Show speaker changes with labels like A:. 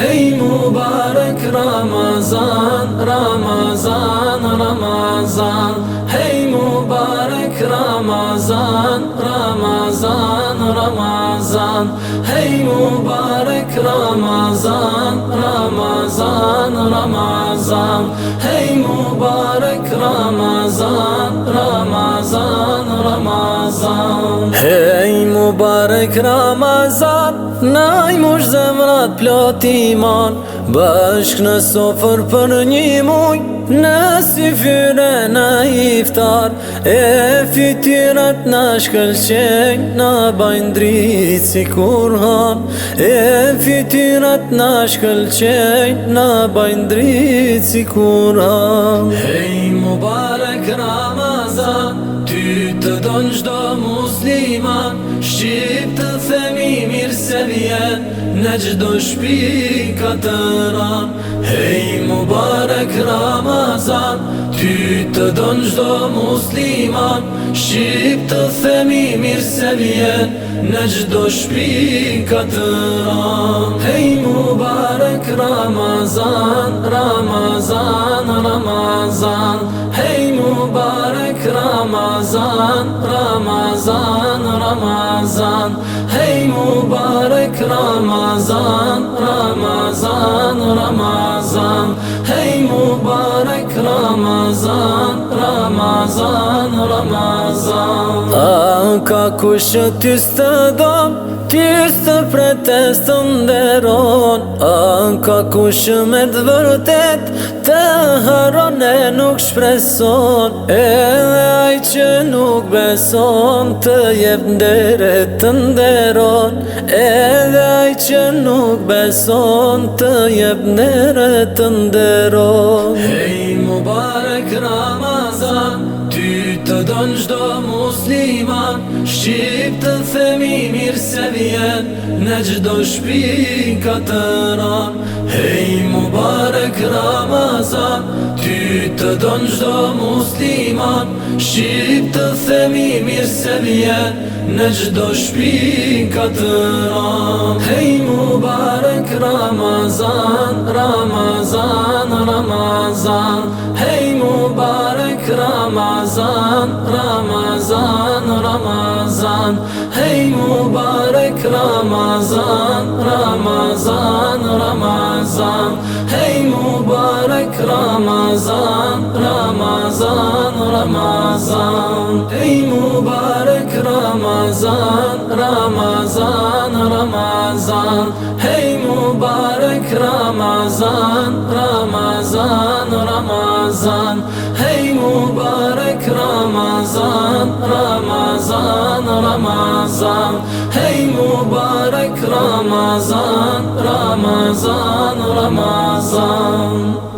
A: Hey mübarek Ramazan, Ramazan, Ramazan Hey mübarek Ramazan, Ramazan, Ramazan Hey mübarek Ramazan, Ramazan, Ramazan Hey mübarek Ramazan
B: Mubarek Ramazan Na mush zemrat plot iman Bashk në sofer për një muj Në si fyre në iftar E fitirat në shkëllqenj Në bajnë dritë si kur han E fitirat në shkëllqenj Në bajnë dritë si kur han Hej Mubarek Ramazan të donë gjdo muslima Shqip të themi mirë se vjen shpika të ram Hej mu Ramazan Ty të donë gjdo muslima Shqip të themi mirë الثانية نجدش بك طعام هي
A: مبارك رمضان رمضان رمضان هي مبارك رمضان رمضان رمضان هي مبارك رمضان رمضان رمضان هي مبارك رمضان Ramazan, Ramazan
B: A ka kushë ty së të dam Ty së të pretest të nderon A ka kushë me të vërtet Të haron e nuk shpreson E dhe aj që nuk beson Të jep ndere të nderon E dhe aj që nuk beson Të jep ndere të nderon Hej, mu bare dënë gjdo musliman Shqip të themi mirë se vjen Në gjdo shpin ka të Hej mu Ramazan Ty të dënë gjdo musliman Shqip të themi mirë se vjen Në gjdo shpin ka të ran Hej mu Ramazan Ramazan,
A: Ramazan Ramazan Ramazan Hey mübarek Ramazan Ramazan Ramazan Hey mübarek Ramazan Ramazan Ramazan Ey mübarek Ramazan Ramazan Ramazan Hey مبارك رمضان رمضان رمضان هي مبارك رمضان رمضان رمضان هي مبارك رمضان رمضان رمضان